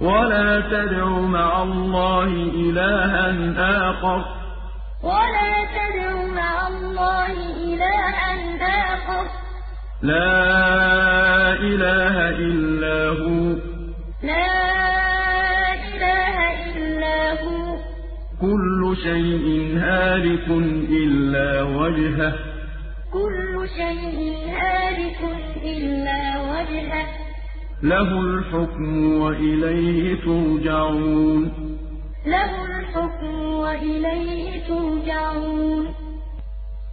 ولا تدع مع الله إلها آخر. ولا تدع مع الله إلها آخر. لا إله إلا هو. لا إله إلا هو. كل شيء هالك إلا وجهه. كل شيء هالك إلا وجهه له الحكم وإليه ترجعون. له الحكم وإليه ترجعون.